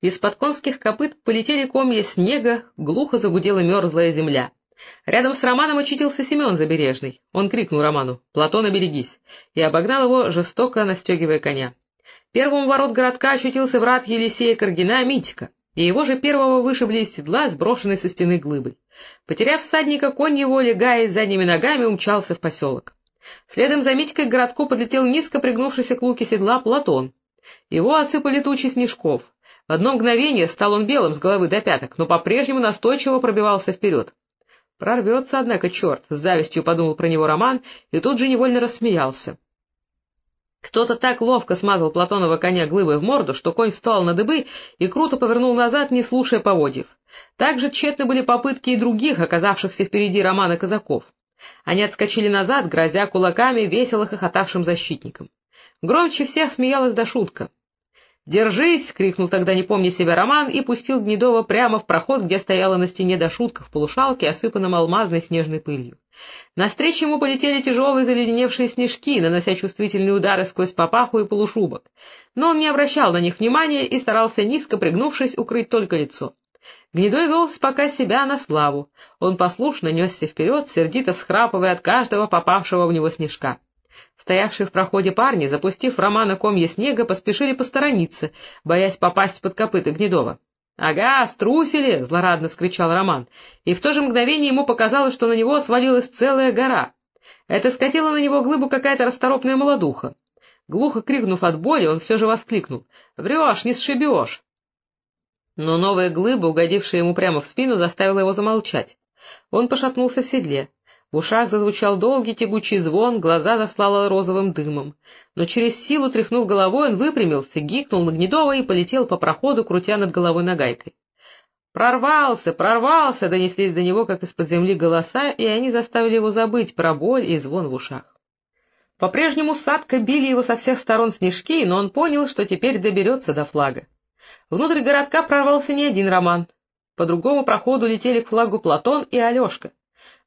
Из-под конских копыт полетели комья снега, глухо загудела мерзлая земля. Рядом с Романом очутился Семен Забережный. Он крикнул Роману «Платон, оберегись!» и обогнал его, жестоко настегивая коня. Первым ворот городка очутился брат Елисея Каргина Митика, и его же первого вышибли из седла, сброшенной со стены глыбой. Потеряв всадника, конь его, легая задними ногами, умчался в поселок. Следом за Митькой к городку подлетел низко пригнувшийся к луке седла Платон. Его осыпали тучи снежков. В одно мгновение стал он белым с головы до пяток, но по-прежнему настойчиво пробивался вперед. Прорвется, однако, черт, — с завистью подумал про него Роман и тут же невольно рассмеялся. Кто-то так ловко смазал Платонова коня глыбой в морду, что конь встал на дыбы и круто повернул назад, не слушая поводьев. Также тщетны были попытки и других, оказавшихся впереди Романа казаков. Они отскочили назад, грозя кулаками весело хохотавшим защитникам. Громче всех смеялась до шутка. «Держись!» — крикнул тогда, не помня себя, Роман и пустил Гнедова прямо в проход, где стояла на стене дошутка в полушалке, осыпанном алмазной снежной пылью. Навстречу ему полетели тяжелые заледеневшие снежки, нанося чувствительные удары сквозь папаху и полушубок. Но он не обращал на них внимания и старался, низко пригнувшись, укрыть только лицо. Гнедой вел пока себя на славу. Он послушно несся вперед, сердито всхрапывая от каждого попавшего в него снежка. Стоявшие в проходе парни, запустив Романа комья снега, поспешили посторониться, боясь попасть под копыта Гнедова. — Ага, струсили! — злорадно вскричал Роман, и в то же мгновение ему показалось, что на него свалилась целая гора. Это скатила на него глыбу какая-то расторопная молодуха. Глухо крикнув от боли, он все же воскликнул. — Врешь, не сшибешь! Но новая глыба, угодившая ему прямо в спину, заставила его замолчать. Он пошатнулся в седле. В ушах зазвучал долгий тягучий звон, глаза заслало розовым дымом. Но через силу, тряхнув головой, он выпрямился, гикнул на Гнедова и полетел по проходу, крутя над головой нагайкой. «Прорвался! Прорвался!» — донеслись до него, как из-под земли голоса, и они заставили его забыть про боль и звон в ушах. По-прежнему садко били его со всех сторон снежки, но он понял, что теперь доберется до флага. Внутрь городка прорвался не один Роман. По другому проходу летели к флагу Платон и Алешка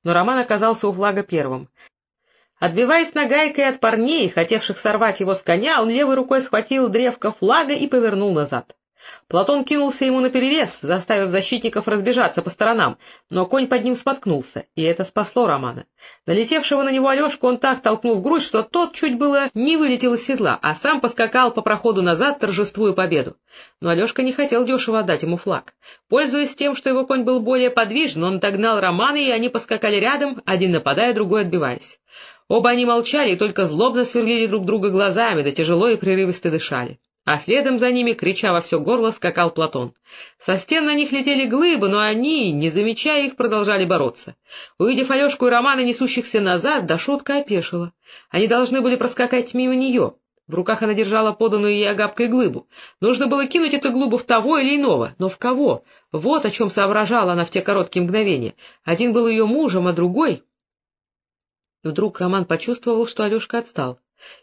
но Роман оказался у флага первым. Отбиваясь нагайкой от парней, хотевших сорвать его с коня, он левой рукой схватил древко флага и повернул назад. Платон кинулся ему наперерез, заставив защитников разбежаться по сторонам, но конь под ним споткнулся, и это спасло Романа. Налетевшего на него Алешку он так толкнул в грудь, что тот чуть было не вылетел из седла, а сам поскакал по проходу назад, торжествуя победу. Но Алешка не хотел дешево отдать ему флаг. Пользуясь тем, что его конь был более подвижен, он догнал Романа, и они поскакали рядом, один нападая, другой отбиваясь. Оба они молчали и только злобно сверлили друг друга глазами, да тяжело и прерывисто дышали а следом за ними, крича во все горло, скакал Платон. Со стен на них летели глыбы, но они, не замечая их, продолжали бороться. Увидев Алешку и Романа, несущихся назад, да шутка опешила. Они должны были проскакать мимо нее. В руках она держала поданную ей агапкой глыбу. Нужно было кинуть эту глыбу в того или иного, но в кого? Вот о чем соображала она в те короткие мгновения. Один был ее мужем, а другой... Вдруг Роман почувствовал, что Алешка отстал.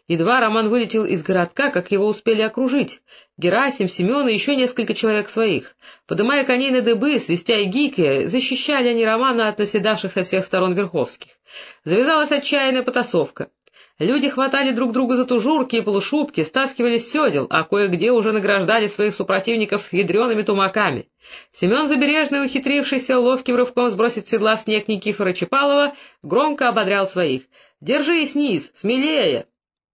Едва Роман вылетел из городка, как его успели окружить. Герасим, Семен и еще несколько человек своих. Подымая коней на дыбы, свистя и гикая, защищали они Романа от наседавших со всех сторон верховских. Завязалась отчаянная потасовка. Люди хватали друг друга за тужурки и полушубки, стаскивали с седел, а кое-где уже награждали своих супротивников ядреными тумаками. Семен Забережный, ухитрившийся ловким рывком сбросить седла снег Никифора Чапалова, громко ободрял своих. «Держись, низ! Смелее!»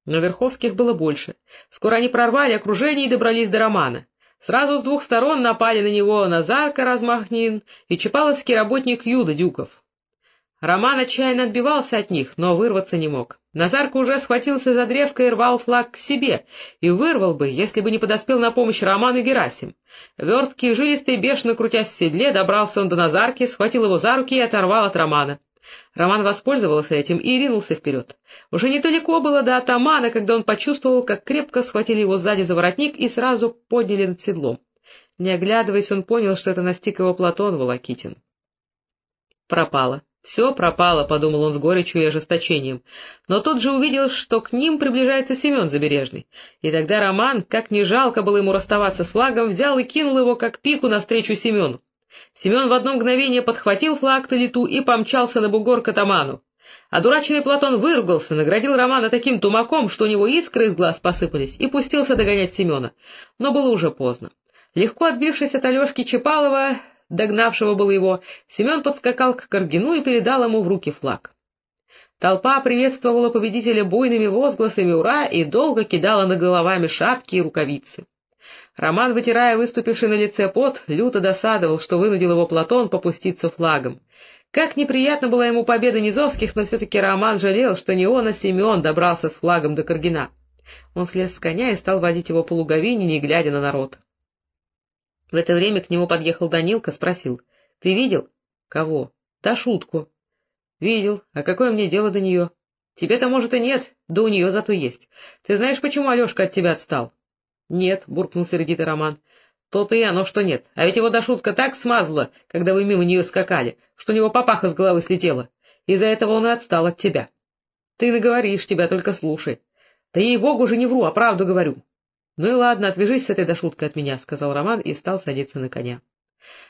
Но Верховских было больше. Скоро они прорвали окружение и добрались до Романа. Сразу с двух сторон напали на него Назарка Размахнин и чапаловский работник Юда Дюков. Роман отчаянно отбивался от них, но вырваться не мог. Назарка уже схватился за древко и рвал флаг к себе, и вырвал бы, если бы не подоспел на помощь Роману Герасим. Верткий, жилистый, бешено крутясь в седле, добрался он до Назарки, схватил его за руки и оторвал от Романа. Роман воспользовался этим и ринулся вперед. Уже недалеко было до атамана, когда он почувствовал, как крепко схватили его сзади за воротник и сразу подняли над седлом. Не оглядываясь, он понял, что это настиг его Платон Волокитин. Пропало. Все пропало, — подумал он с горечью и ожесточением. Но тут же увидел, что к ним приближается Семен Забережный. И тогда Роман, как не жалко было ему расставаться с флагом, взял и кинул его, как пику, навстречу Семену. Семен в одно мгновение подхватил флаг на лету и помчался на бугор к атаману. Одураченный Платон выругался, наградил Романа таким тумаком, что у него искры из глаз посыпались, и пустился догонять Семена. Но было уже поздно. Легко отбившись от Алешки Чапалова, догнавшего было его, Семен подскакал к Каргину и передал ему в руки флаг. Толпа приветствовала победителя буйными возгласами «Ура!» и долго кидала над головами шапки и рукавицы. Роман, вытирая выступивший на лице пот, люто досадовал, что вынудил его Платон попуститься флагом. Как неприятно была ему победа Низовских, но все-таки Роман жалел, что не он, а Семен добрался с флагом до Каргина. Он слез с коня и стал водить его по луговине, не глядя на народ. В это время к нему подъехал Данилка, спросил. — Ты видел? — Кого? — Да шутку. — Видел. А какое мне дело до нее? — Тебе-то, может, и нет, да у нее зато есть. Ты знаешь, почему Алешка от тебя отстал? — Нет, — буркнул сердитый Роман. — То-то и оно, что нет. А ведь его до шутка так смазала, когда вы мимо нее скакали, что у него папаха с головы слетела. Из-за этого он и отстал от тебя. Ты наговоришь, тебя только слушай. Да ей-богу же не вру, а правду говорю. — Ну и ладно, отвяжись с этой дошуткой от меня, — сказал Роман и стал садиться на коня.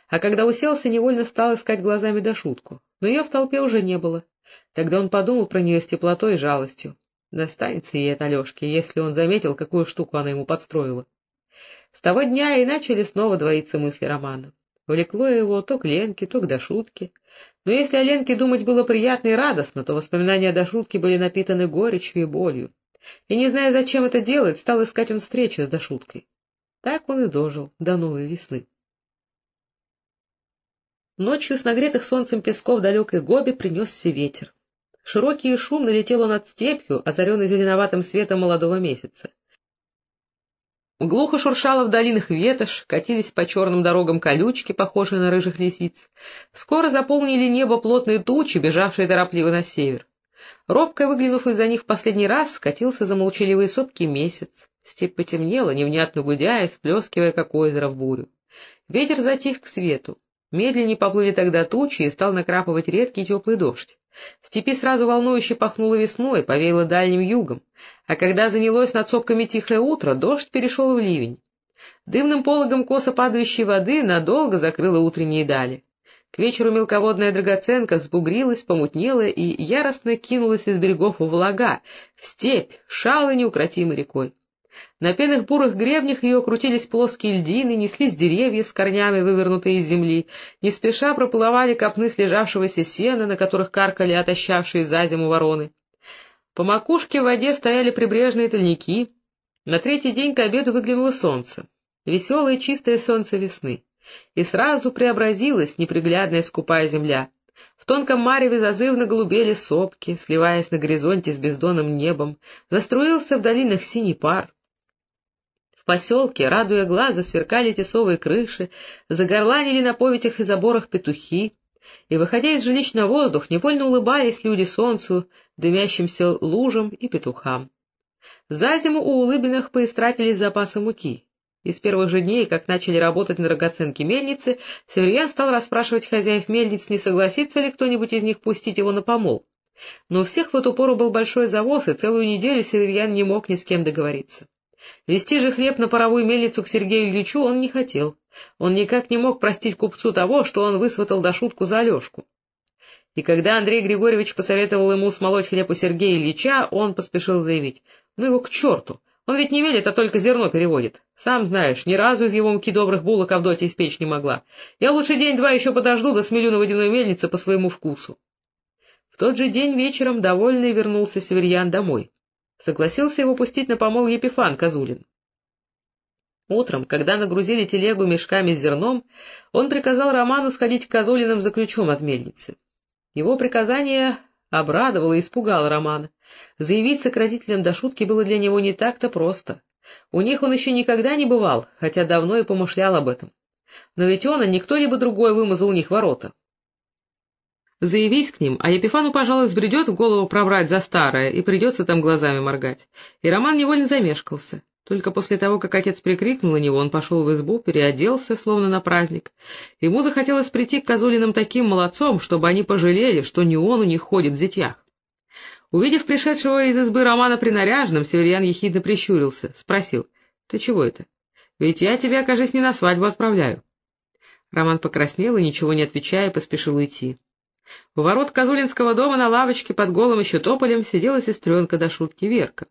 А когда уселся, невольно стал искать глазами дошутку, но ее в толпе уже не было. Тогда он подумал про нее с теплотой и жалостью. Достанется ей от Алешки, если он заметил, какую штуку она ему подстроила. С того дня и начали снова двоиться мысли Романа. Влекло его то к Ленке, то к Дашутке. Но если о Ленке думать было приятно и радостно, то воспоминания о Дашутке были напитаны горечью и болью. И, не зная, зачем это делать, стал искать он встречу с Дашуткой. Так он и дожил до новой весны. Ночью с нагретых солнцем песков далекой Гоби принесся ветер. Широкий и шумно летел он над степью, озаренный зеленоватым светом молодого месяца. Глухо шуршало в долинах ветошь, катились по черным дорогам колючки, похожие на рыжих лисиц. Скоро заполнили небо плотные тучи, бежавшие торопливо на север. Робко выглянув из-за них в последний раз, скатился за молчаливые сопки месяц. Степь потемнела, невнятно гудя сплескивая, как озеро в бурю. Ветер затих к свету. Медленнее поплыли тогда тучи, и стал накрапывать редкий теплый дождь. Степи сразу волнующе пахнуло весной, повеяло дальним югом, а когда занялось над сопками тихое утро, дождь перешел в ливень. Дымным пологом косо падающей воды надолго закрыло утренние дали. К вечеру мелководная драгоценка сбугрилась, помутнела и яростно кинулась из берегов в влага, в степь, шала неукротимой рекой. На пенных бурых гребнях ее крутились плоские льдины, неслись деревья с корнями, вывернутые из земли, не спеша проплывали копны слежавшегося сена, на которых каркали отощавшие за зиму вороны. По макушке в воде стояли прибрежные тольники. На третий день к обеду выглянуло солнце, веселое чистое солнце весны и сразу преобразилась неприглядная скупая земля. В тонком мареве зазывно голубели сопки, сливаясь на горизонте с бездонным небом, заструился в долинах синий пар. Поселке, радуя глаза, сверкали тесовые крыши, загорланили на поветях и заборах петухи, и, выходя из жилищ на воздух, невольно улыбались люди солнцу, дымящимся лужам и петухам. За зиму у улыбинах поистратились запасы муки, и с первых же дней, как начали работать на драгоценке мельницы, Северьян стал расспрашивать хозяев мельниц, не согласится ли кто-нибудь из них пустить его на помол. Но у всех в эту пору был большой завоз, и целую неделю Северьян не мог ни с кем договориться. Вести же хлеб на паровую мельницу к Сергею Ильичу он не хотел. Он никак не мог простить купцу того, что он высватал до шутку за Алешку. И когда Андрей Григорьевич посоветовал ему смолоть хлеб у Сергея Ильича, он поспешил заявить, ну его к черту, он ведь не велит, а только зерно переводит. Сам знаешь, ни разу из его муки добрых булок Авдотья испечь не могла. Я лучше день-два еще подожду, да смелю на водяной мельнице по своему вкусу. В тот же день вечером довольный вернулся Северьян домой. Согласился его пустить на помол Епифан Козулин. Утром, когда нагрузили телегу мешками с зерном, он приказал Роману сходить к Козулиным за ключом от мельницы. Его приказание обрадовало и испугало Романа. Заявить сократителям до шутки было для него не так-то просто. У них он еще никогда не бывал, хотя давно и помышлял об этом. Но ведь он, а не кто-либо другой вымазал у них ворота. Заявись к ним, а Епифану, пожалуй, сбредет в голову проврать за старое, и придется там глазами моргать. И Роман невольно замешкался. Только после того, как отец прикрикнул на него, он пошел в избу, переоделся, словно на праздник. Ему захотелось прийти к Козулиным таким молодцом, чтобы они пожалели, что не он у них ходит в зятьях. Увидев пришедшего из избы Романа принаряженным, Северьян ехидно прищурился, спросил, — Ты чего это? Ведь я тебя, кажись, не на свадьбу отправляю. Роман покраснел и, ничего не отвечая, поспешил уйти. У ворот Козулинского дома на лавочке под голым еще тополем сидела сестренка до шутки Верка.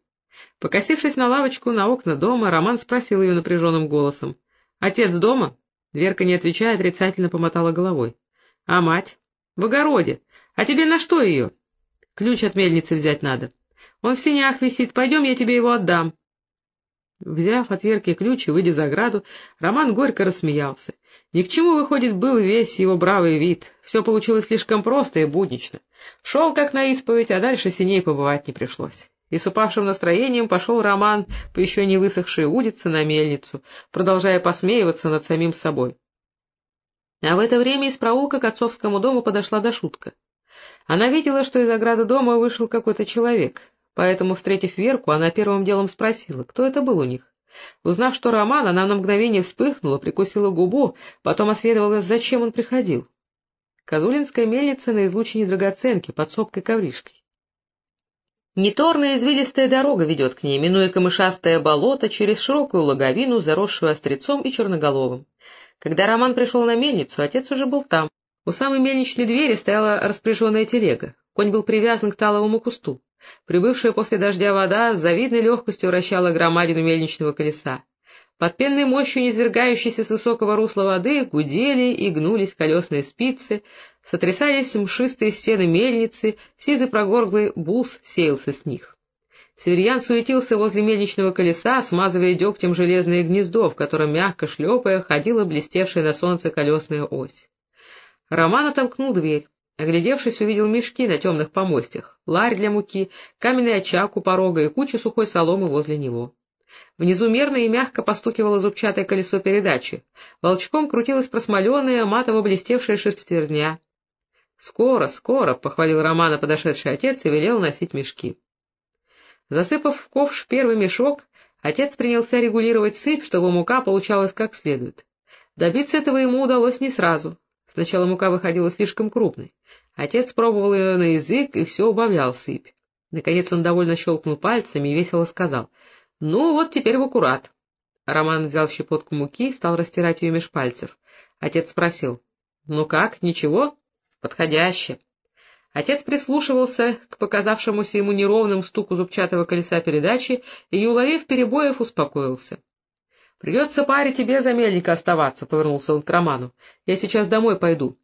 Покосившись на лавочку, на окна дома, Роман спросил ее напряженным голосом. — Отец дома? Верка, не отвечая, отрицательно помотала головой. — А мать? — В огороде. А тебе на что ее? — Ключ от мельницы взять надо. Он в синях висит, пойдем, я тебе его отдам. Взяв от Верки ключ и выйдя за ограду, Роман горько рассмеялся. Ни к чему, выходит, был весь его бравый вид. Все получилось слишком просто и буднично. Шел как на исповедь, а дальше синей побывать не пришлось. И с упавшим настроением пошел Роман по еще не высохшей улице на мельницу, продолжая посмеиваться над самим собой. А в это время из проулка к отцовскому дому подошла Дашутка. Она видела, что из ограды дома вышел какой-то человек, поэтому, встретив Верку, она первым делом спросила, кто это был у них. Узнав, что Роман, она на мгновение вспыхнула, прикусила губу, потом осведовалась, зачем он приходил. Козулинская мельница на излучине драгоценки под сопкой ковришкой. Неторная извилистая дорога ведет к ней, минуя камышастое болото через широкую логовину, заросшую острецом и черноголовым. Когда Роман пришел на мельницу, отец уже был там. У самой мельничной двери стояла распряженная телега. Конь был привязан к таловому кусту. Прибывшая после дождя вода с завидной легкостью вращала громадину мельничного колеса. Под пенной мощью, низвергающейся с высокого русла воды, гудели и гнулись колесные спицы, сотрясались мшистые стены мельницы, сизый прогорглый бус сеялся с них. Северьян суетился возле мельничного колеса, смазывая дегтем железное гнездо, в котором, мягко шлепая, ходила блестевшая на солнце колесная ось. Роман отомкнул дверь. Оглядевшись, увидел мешки на темных помостях, ларь для муки, каменный очаг у порога и кучу сухой соломы возле него. Внизу мерно и мягко постукивало зубчатое колесо передачи. Волчком крутилась просмоленная, матово-блестевшая шерстерня. — Скоро, скоро! — похвалил Романа подошедший отец и велел носить мешки. Засыпав в ковш первый мешок, отец принялся регулировать сыпь, чтобы мука получалась как следует. Добиться этого ему удалось не сразу. Сначала мука выходила слишком крупной. Отец пробовал ее на язык и все убавлял сыпь. Наконец он довольно щелкнул пальцами и весело сказал, — Ну, вот теперь в аккурат. Роман взял щепотку муки и стал растирать ее меж пальцев. Отец спросил, — Ну как, ничего? — Подходяще. Отец прислушивался к показавшемуся ему неровным стуку зубчатого колеса передачи и, уловив перебоев, успокоился. — Придется паре тебе за мельника оставаться, — повернулся он к Роману. — Я сейчас домой пойду.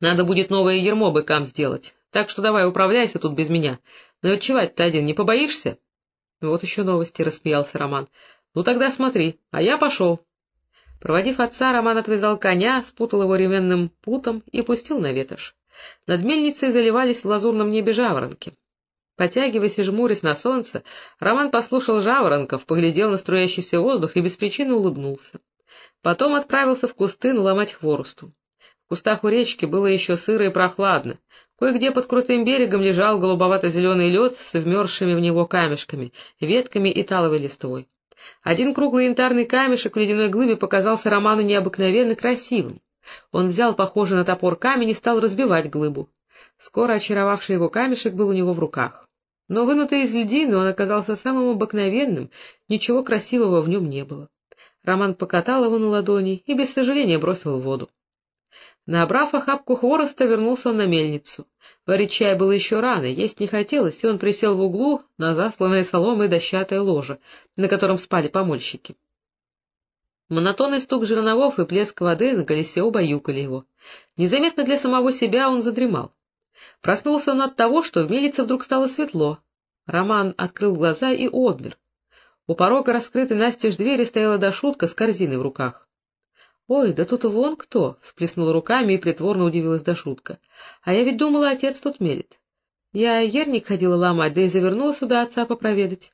Надо будет новое ермо быкам сделать, так что давай управляйся тут без меня. Но отчевать-то один не побоишься? Вот еще новости, — рассмеялся Роман. — Ну тогда смотри, а я пошел. Проводив отца, Роман отвязал коня, спутал его ременным путом и пустил на ветошь. Над мельницей заливались в лазурном небе жаворонки. Потягиваясь и жмурясь на солнце, Роман послушал жаворонков, поглядел на струящийся воздух и без причины улыбнулся. Потом отправился в кусты наломать хворосту. В кустах у речки было еще сыро и прохладно. Кое-где под крутым берегом лежал голубовато-зеленый лед с вмерзшими в него камешками, ветками и таловой листвой. Один круглый янтарный камешек в ледяной глыбе показался Роману необыкновенно красивым. Он взял похожий на топор камень и стал разбивать глыбу. Скоро очаровавший его камешек был у него в руках. Но вынутый из льдины он оказался самым обыкновенным, ничего красивого в нем не было. Роман покатал его на ладони и без сожаления бросил в воду. Набрав охапку хвороста, вернулся на мельницу. Варить чай было еще рано, есть не хотелось, и он присел в углу на засланное соломой дощатое ложе, на котором спали помольщики. Монотонный стук жерновов и плеск воды на колесе убаюкали его. Незаметно для самого себя он задремал. Проснулся он от того, что в мельнице вдруг стало светло. Роман открыл глаза и обмер. У порога раскрытой настежь двери стояла Дашутка с корзиной в руках. — Ой, да тут вон кто! — всплеснула руками и притворно удивилась Дашутка. — А я ведь думала, отец тут мелет. Я ерник ходила ломать, да и завернула сюда отца попроведать.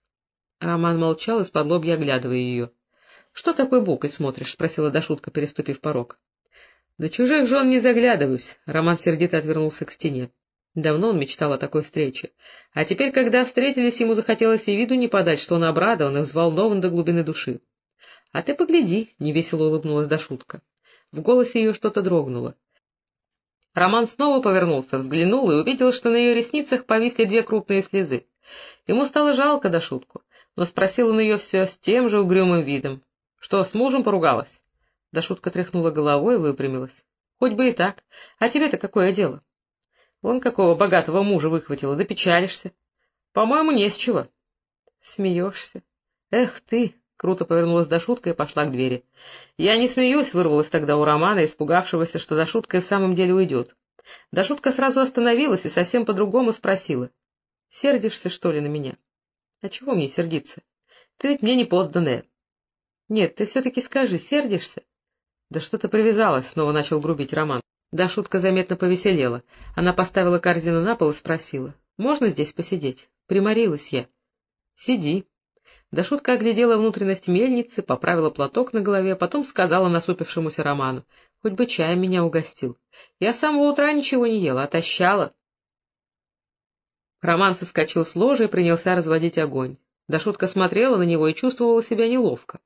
Роман молчал, из-под лобья оглядывая ее. — Что такой бокой смотришь? — спросила Дашутка, переступив порог. — Да чужих жен не заглядываюсь. Роман сердито отвернулся к стене. Давно он мечтал о такой встрече. А теперь, когда встретились, ему захотелось и виду не подать, что он обрадован и взволнован до глубины души. — А ты погляди, — невесело улыбнулась Дашутка. В голосе ее что-то дрогнуло. Роман снова повернулся, взглянул и увидел, что на ее ресницах повисли две крупные слезы. Ему стало жалко Дашутку, но спросил он ее все с тем же угрюмым видом. Что, с мужем поругалась? Да шутка тряхнула головой и выпрямилась. Хоть бы и так. А тебе-то какое дело? Вон какого богатого мужа выхватила, да печалишься. По-моему, не с чего. Смеешься. Эх ты, Круто повернулась до шутка и пошла к двери. «Я не смеюсь», — вырвалась тогда у Романа, испугавшегося, что до шутка и в самом деле уйдет. До шутка сразу остановилась и совсем по-другому спросила. «Сердишься, что ли, на меня?» «А чего мне сердиться? Ты ведь мне не подданная». «Нет, ты все-таки скажи, сердишься?» «Да что ты привязалась?» — снова начал грубить Роман. Да шутка заметно повеселела. Она поставила корзину на пол и спросила. «Можно здесь посидеть? Приморилась я». «Сиди». Да шутка оглядела внутренность мельницы, поправила платок на голове, потом сказала насупившемуся Роману. «Хоть бы чаем меня угостил. Я с самого утра ничего не ела, отощала». Роман соскочил с ложа и принялся разводить огонь. Да шутка смотрела на него и чувствовала себя неловко.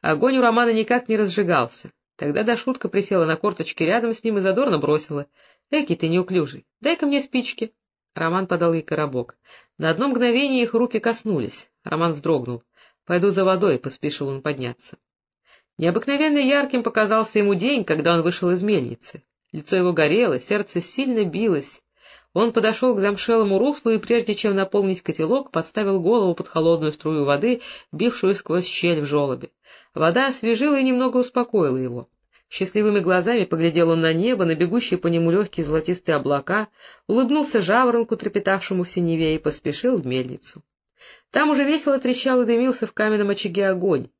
Огонь у Романа никак не разжигался. Тогда Дашутка присела на корточки рядом с ним и задорно бросила. — Эки ты неуклюжий, дай-ка мне спички. Роман подал ей коробок. На одно мгновение их руки коснулись. Роман вздрогнул. — Пойду за водой, — поспешил он подняться. Необыкновенно ярким показался ему день, когда он вышел из мельницы. Лицо его горело, сердце сильно билось. Он подошел к замшелому руслу и, прежде чем наполнить котелок, подставил голову под холодную струю воды, бившую сквозь щель в желобе. Вода освежила и немного успокоила его. Счастливыми глазами поглядел он на небо, на бегущие по нему легкие золотистые облака, улыбнулся жаворонку, трепетавшему в синеве, и поспешил в мельницу. Там уже весело трещал и дымился в каменном очаге огонь.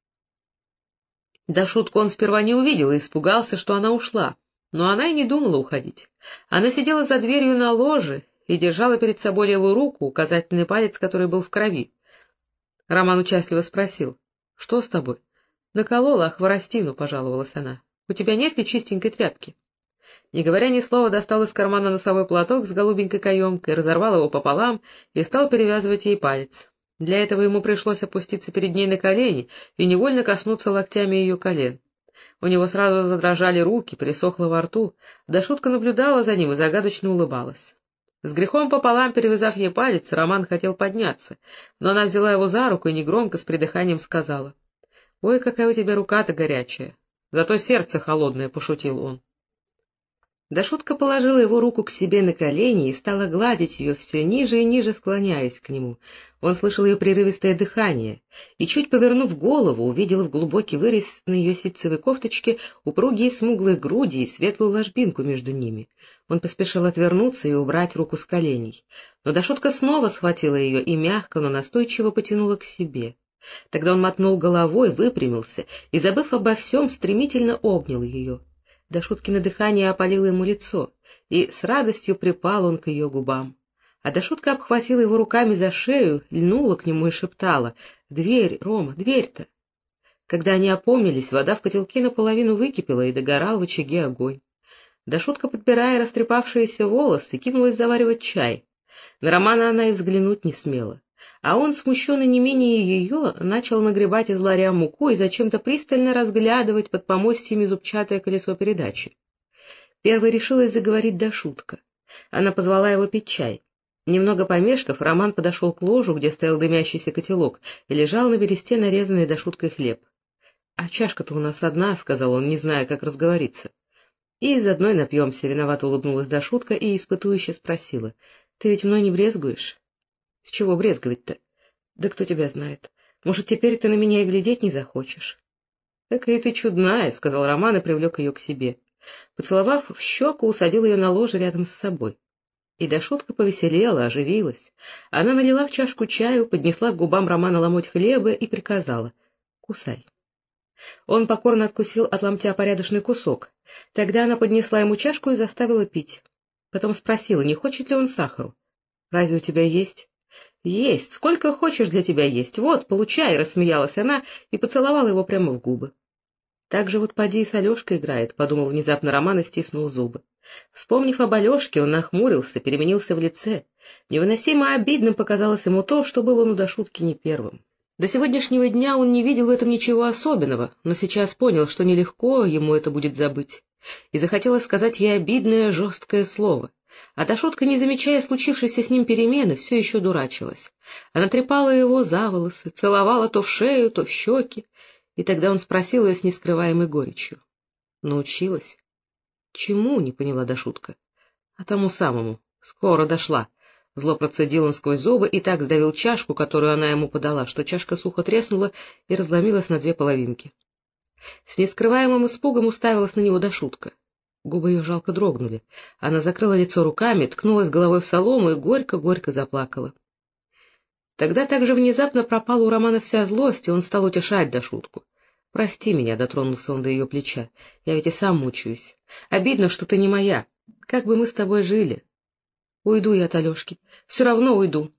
Да шутку он сперва не увидел и испугался, что она ушла. Но она и не думала уходить. Она сидела за дверью на ложе и держала перед собой левую руку, указательный палец, который был в крови. Роман участливо спросил. — Что с тобой? — Наколола хворостину, — пожаловалась она. — У тебя нет ли чистенькой тряпки? Не говоря ни слова, достал из кармана носовой платок с голубенькой каемкой, разорвал его пополам и стал перевязывать ей палец. Для этого ему пришлось опуститься перед ней на колени и невольно коснуться локтями ее колен. У него сразу задрожали руки, пересохло во рту, да шутка наблюдала за ним и загадочно улыбалась. С грехом пополам перевязав ей палец, Роман хотел подняться, но она взяла его за руку и негромко с придыханием сказала. — Ой, какая у тебя рука-то горячая! Зато сердце холодное, — пошутил он. Да шутка положила его руку к себе на колени и стала гладить ее все ниже и ниже, склоняясь к нему. Он слышал ее прерывистое дыхание и, чуть повернув голову, увидел в глубокий вырез на ее ситцевой кофточке упругие смуглые груди и светлую ложбинку между ними. Он поспешил отвернуться и убрать руку с коленей. Но Дашутка снова схватила ее и мягко, но настойчиво потянула к себе. Тогда он мотнул головой, выпрямился и, забыв обо всем, стремительно обнял ее. До шуткино дыхание опалило ему лицо, и с радостью припал он к ее губам. А Дашутка обхватила его руками за шею, льнула к нему и шептала «Дверь, Рома, дверь-то!». Когда они опомнились, вода в котелке наполовину выкипела, и догорал в очаге огонь. Дашутка, подбирая растрепавшиеся волосы, кинулась заваривать чай. На Романа она и взглянуть не смела а он, смущенный не менее ее, начал нагребать из ларя муку и зачем-то пристально разглядывать под помостьями зубчатое колесо передачи. Первой решилась заговорить до шутка. Она позвала его пить чай. Немного помешков, Роман подошел к ложу, где стоял дымящийся котелок, и лежал на бересте нарезанный до шуткой хлеб. — А чашка-то у нас одна, — сказал он, не зная, как разговориться. — И из одной напьемся, — виновато улыбнулась до шутка и испытующе спросила. — Ты ведь мной не брезгуешь? С чего брезговать-то? Да кто тебя знает. Может, теперь ты на меня и глядеть не захочешь? — Какая ты чудная, — сказал Роман и привлек ее к себе. Поцеловав в щеку, усадил ее на ложе рядом с собой. И до шутка повеселела, оживилась. Она налила в чашку чаю, поднесла к губам Романа ломоть хлеба и приказала — кусай. Он покорно откусил от ломтя порядочный кусок. Тогда она поднесла ему чашку и заставила пить. Потом спросила, не хочет ли он сахару. — Разве у тебя есть? «Есть, сколько хочешь для тебя есть. Вот, получай!» — рассмеялась она и поцеловала его прямо в губы. «Так же вот поди и с Алешкой играет», — подумал внезапно Роман и стиснул зубы. Вспомнив об Алешке, он нахмурился, переменился в лице. Невыносимо обидным показалось ему то, что было ну до шутки не первым. До сегодняшнего дня он не видел в этом ничего особенного, но сейчас понял, что нелегко ему это будет забыть. И захотелось сказать ей обидное, жесткое слово. А Дашутка, не замечая случившейся с ним перемены, все еще дурачилась. Она трепала его за волосы, целовала то в шею, то в щеки, и тогда он спросил ее с нескрываемой горечью. — Научилась? — Чему? — не поняла Дашутка. — А тому самому. Скоро дошла. Зло процедил он сквозь зубы и так сдавил чашку, которую она ему подала, что чашка сухо треснула и разломилась на две половинки. С нескрываемым испугом уставилась на него до шутка. Губы ее жалко дрогнули. Она закрыла лицо руками, ткнулась головой в солому и горько-горько заплакала. Тогда также внезапно пропала у Романа вся злость, и он стал утешать до шутку. «Прости меня», — дотронулся он до ее плеча, — «я ведь и сам мучаюсь. Обидно, что ты не моя. Как бы мы с тобой жили?» Уйду я от Алешки. Все равно уйду.